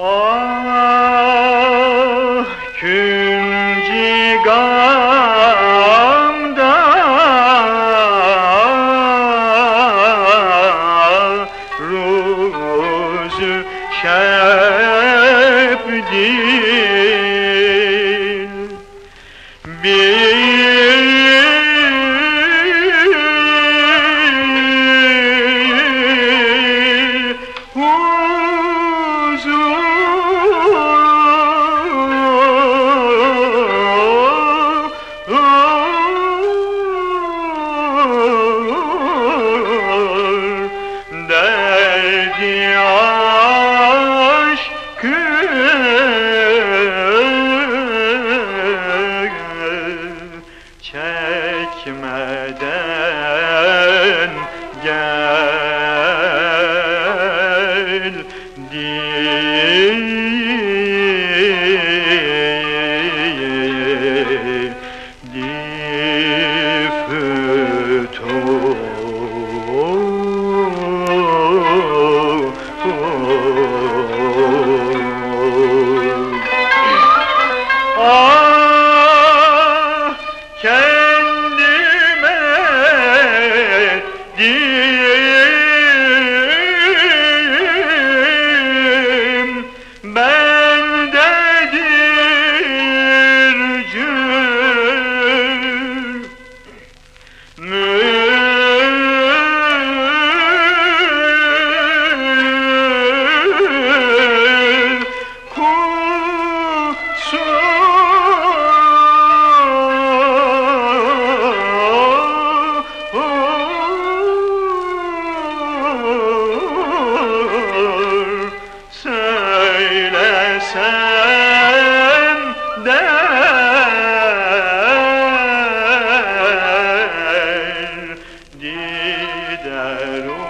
Ah künci gamda Ruzu şebdil çekmeden gel. Moo! quero